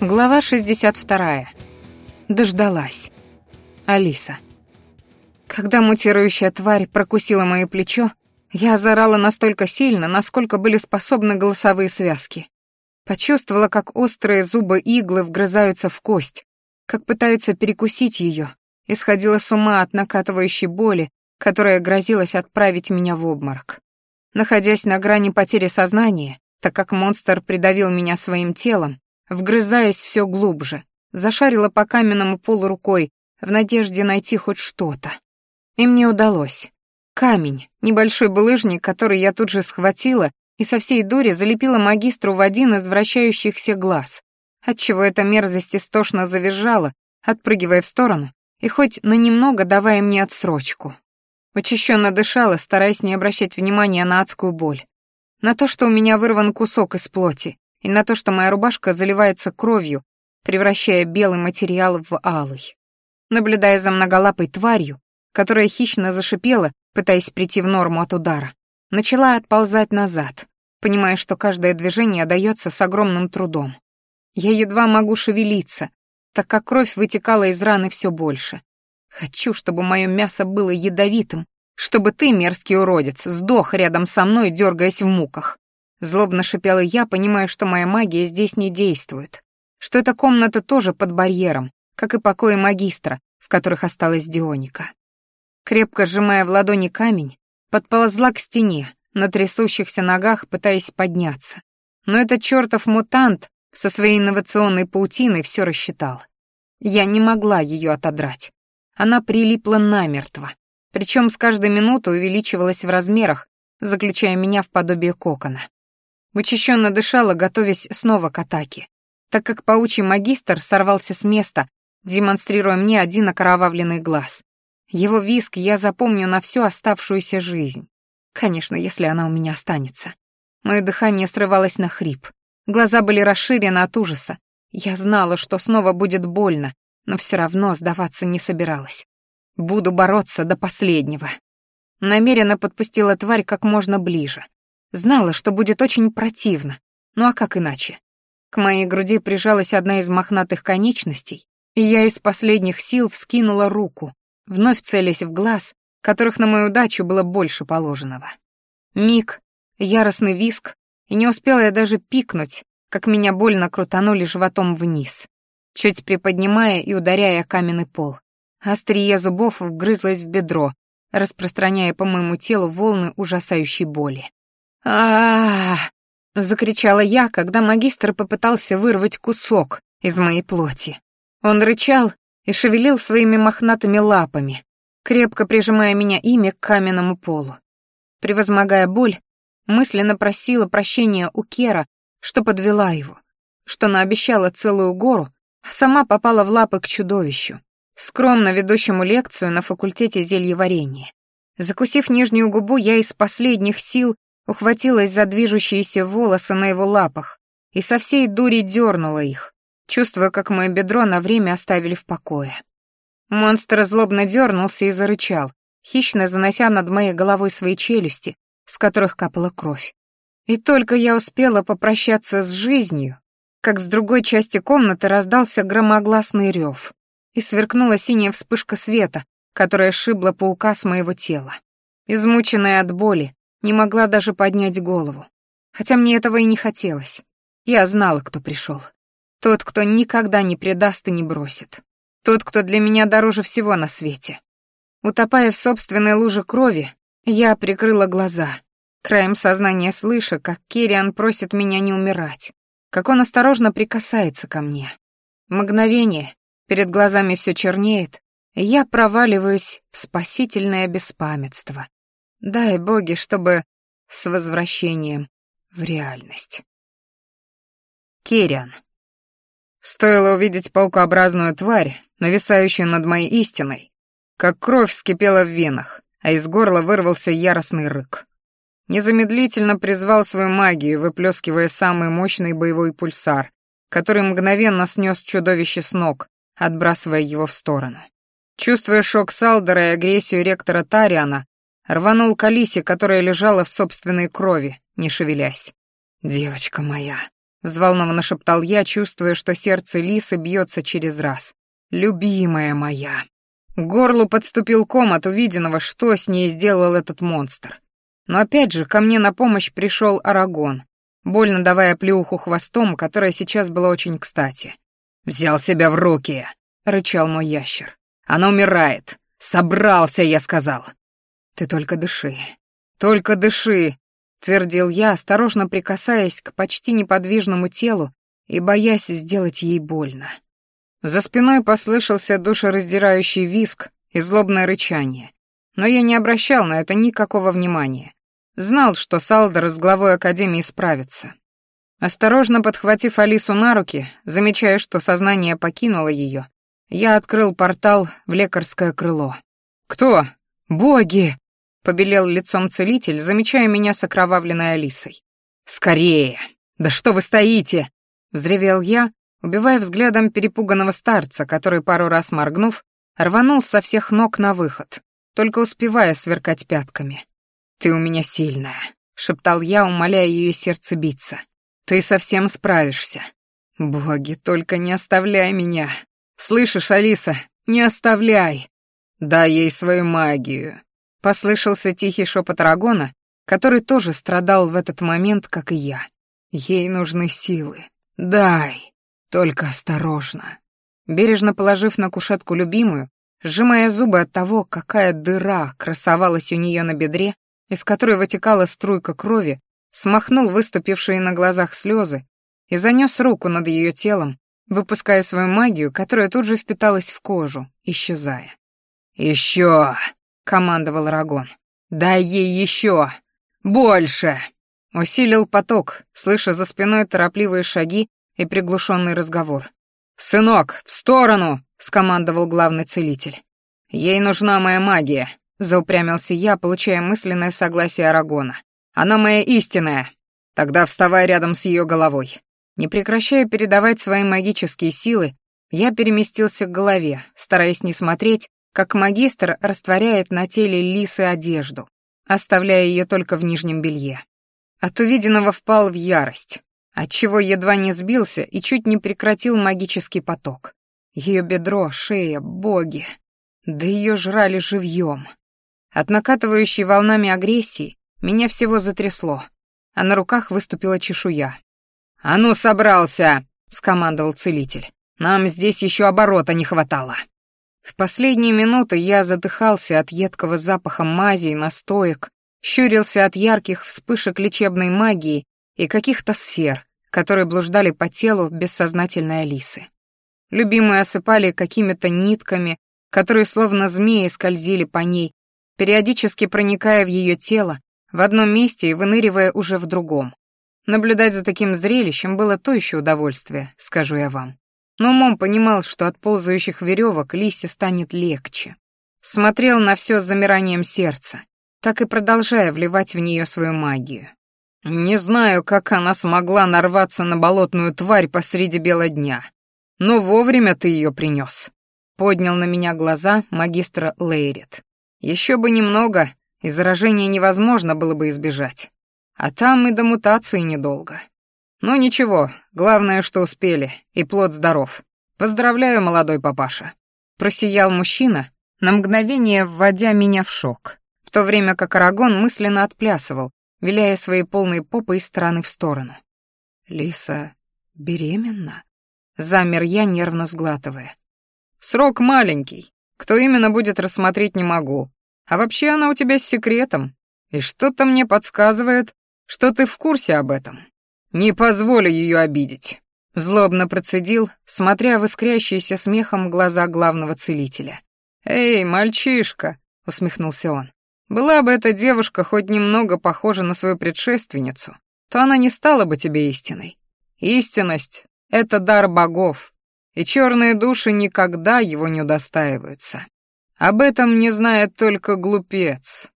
Глава 62. Дождалась. Алиса. Когда мутирующая тварь прокусила мое плечо, я заорала настолько сильно, насколько были способны голосовые связки. Почувствовала, как острые зубы иглы вгрызаются в кость, как пытаются перекусить ее, и сходила с ума от накатывающей боли, которая грозилась отправить меня в обморок. Находясь на грани потери сознания, так как монстр придавил меня своим телом, вгрызаясь все глубже, зашарила по каменному полу рукой в надежде найти хоть что-то. И мне удалось. Камень, небольшой булыжник, который я тут же схватила и со всей дури залепила магистру в один из вращающихся глаз, отчего эта мерзость истошно завизжала, отпрыгивая в сторону и хоть на немного давая мне отсрочку. Учащенно дышала, стараясь не обращать внимания на адскую боль, на то, что у меня вырван кусок из плоти, и на то, что моя рубашка заливается кровью, превращая белый материал в алый. Наблюдая за многолапой тварью, которая хищно зашипела, пытаясь прийти в норму от удара, начала отползать назад, понимая, что каждое движение дается с огромным трудом. Я едва могу шевелиться, так как кровь вытекала из раны все больше. Хочу, чтобы мое мясо было ядовитым, чтобы ты, мерзкий уродец, сдох рядом со мной, дергаясь в муках. Злобно шипела я, понимая, что моя магия здесь не действует, что эта комната тоже под барьером, как и покои магистра, в которых осталась Дионика. Крепко сжимая в ладони камень, подползла к стене, на трясущихся ногах пытаясь подняться. Но этот чертов мутант со своей инновационной паутиной все рассчитал. Я не могла ее отодрать. Она прилипла намертво, причем с каждой минутой увеличивалась в размерах, заключая меня в подобие кокона. Учащенно дышала, готовясь снова к атаке, так как паучий магистр сорвался с места, демонстрируя мне один окровавленный глаз. Его виск я запомню на всю оставшуюся жизнь. Конечно, если она у меня останется. Мое дыхание срывалось на хрип. Глаза были расширены от ужаса. Я знала, что снова будет больно, но все равно сдаваться не собиралась. Буду бороться до последнего. Намеренно подпустила тварь как можно ближе. Знала, что будет очень противно. Ну а как иначе? К моей груди прижалась одна из мохнатых конечностей, и я из последних сил вскинула руку, вновь целясь в глаз, которых на мою удачу было больше положенного. Миг, яростный виск, и не успела я даже пикнуть, как меня больно крутанули животом вниз, чуть приподнимая и ударяя каменный пол. Острие зубов вгрызлось в бедро, распространяя по моему телу волны ужасающей боли а, закричала я, когда магистр попытался вырвать кусок из моей плоти. Он рычал и шевелил своими мохнатыми лапами, крепко прижимая меня ими к каменному полу. Превозмогая боль, мысленно просила прощения у Кера, что подвела его, что наобещала целую гору, а сама попала в лапы к чудовищу, скромно ведущему лекцию на факультете зельеварения. Закусив нижнюю губу, я из последних сил ухватилась за движущиеся волосы на его лапах и со всей дури дернула их, чувствуя, как мое бедро на время оставили в покое. Монстр злобно дернулся и зарычал, хищно занося над моей головой свои челюсти, с которых капала кровь. И только я успела попрощаться с жизнью, как с другой части комнаты раздался громогласный рев, и сверкнула синяя вспышка света, которая шибла паука с моего тела. Измученная от боли, не могла даже поднять голову. Хотя мне этого и не хотелось. Я знала, кто пришел. Тот, кто никогда не предаст и не бросит. Тот, кто для меня дороже всего на свете. Утопая в собственной луже крови, я прикрыла глаза, краем сознания слыша, как Кириан просит меня не умирать, как он осторожно прикасается ко мне. Мгновение, перед глазами все чернеет, и я проваливаюсь в спасительное беспамятство, Дай боги, чтобы с возвращением в реальность. Кериан. Стоило увидеть паукообразную тварь, нависающую над моей истиной, как кровь вскипела в венах, а из горла вырвался яростный рык. Незамедлительно призвал свою магию, выплескивая самый мощный боевой пульсар, который мгновенно снес чудовище с ног, отбрасывая его в сторону. Чувствуя шок Салдера и агрессию ректора Тариана, Рванул к Алисе, которая лежала в собственной крови, не шевелясь. «Девочка моя!» — взволнованно шептал я, чувствуя, что сердце Лисы бьется через раз. «Любимая моя!» К горлу подступил ком от увиденного, что с ней сделал этот монстр. Но опять же, ко мне на помощь пришел Арагон, больно давая плюху хвостом, которая сейчас была очень кстати. «Взял себя в руки!» — рычал мой ящер. «Она умирает! Собрался, я сказал! «Ты только дыши, только дыши!» — твердил я, осторожно прикасаясь к почти неподвижному телу и боясь сделать ей больно. За спиной послышался душераздирающий виск и злобное рычание, но я не обращал на это никакого внимания. Знал, что Салдер с главой Академии справится. Осторожно подхватив Алису на руки, замечая, что сознание покинуло ее, я открыл портал в лекарское крыло. «Кто? Боги!» побелел лицом целитель, замечая меня с окровавленной Алисой. «Скорее! Да что вы стоите!» — взревел я, убивая взглядом перепуганного старца, который, пару раз моргнув, рванул со всех ног на выход, только успевая сверкать пятками. «Ты у меня сильная», — шептал я, умоляя ее сердце биться. «Ты совсем справишься». «Боги, только не оставляй меня!» «Слышишь, Алиса, не оставляй!» «Дай ей свою магию», Послышался тихий шепот Рагона, который тоже страдал в этот момент, как и я. Ей нужны силы. Дай, только осторожно. Бережно положив на кушетку любимую, сжимая зубы от того, какая дыра красовалась у нее на бедре, из которой вытекала струйка крови, смахнул выступившие на глазах слезы и занес руку над ее телом, выпуская свою магию, которая тут же впиталась в кожу, исчезая. «Еще!» командовал Рагон. «Дай ей еще! Больше!» Усилил поток, слыша за спиной торопливые шаги и приглушенный разговор. «Сынок, в сторону!» — скомандовал главный целитель. «Ей нужна моя магия», — заупрямился я, получая мысленное согласие Арагона. «Она моя истинная. Тогда вставай рядом с ее головой». Не прекращая передавать свои магические силы, я переместился к голове, стараясь не смотреть, как магистр растворяет на теле лисы одежду, оставляя ее только в нижнем белье. От увиденного впал в ярость, отчего едва не сбился и чуть не прекратил магический поток. Ее бедро, шея, боги. Да ее жрали живьем. От накатывающей волнами агрессии меня всего затрясло, а на руках выступила чешуя. «А ну, собрался!» — скомандовал целитель. «Нам здесь еще оборота не хватало!» В последние минуты я задыхался от едкого запаха мазей, настоек, щурился от ярких вспышек лечебной магии и каких-то сфер, которые блуждали по телу бессознательной Алисы. Любимые осыпали какими-то нитками, которые словно змеи скользили по ней, периодически проникая в ее тело, в одном месте и выныривая уже в другом. Наблюдать за таким зрелищем было то еще удовольствие, скажу я вам но умом понимал, что от ползающих веревок Лисе станет легче. Смотрел на все с замиранием сердца, так и продолжая вливать в нее свою магию. «Не знаю, как она смогла нарваться на болотную тварь посреди бела дня, но вовремя ты ее принес», — поднял на меня глаза магистра Лейрит. «Еще бы немного, и заражения невозможно было бы избежать. А там и до мутации недолго». «Ну ничего, главное, что успели, и плод здоров. Поздравляю, молодой папаша». Просиял мужчина, на мгновение вводя меня в шок, в то время как Арагон мысленно отплясывал, виляя своей полной попой из стороны в сторону. «Лиса беременна?» Замер я, нервно сглатывая. «Срок маленький. Кто именно будет рассмотреть, не могу. А вообще она у тебя с секретом. И что-то мне подсказывает, что ты в курсе об этом. Не позволю ее обидеть», — злобно процедил, смотря в искрящиеся смехом глаза главного целителя. «Эй, мальчишка», — усмехнулся он, — «была бы эта девушка хоть немного похожа на свою предшественницу, то она не стала бы тебе истиной. Истинность — это дар богов, и черные души никогда его не удостаиваются. Об этом не знает только глупец.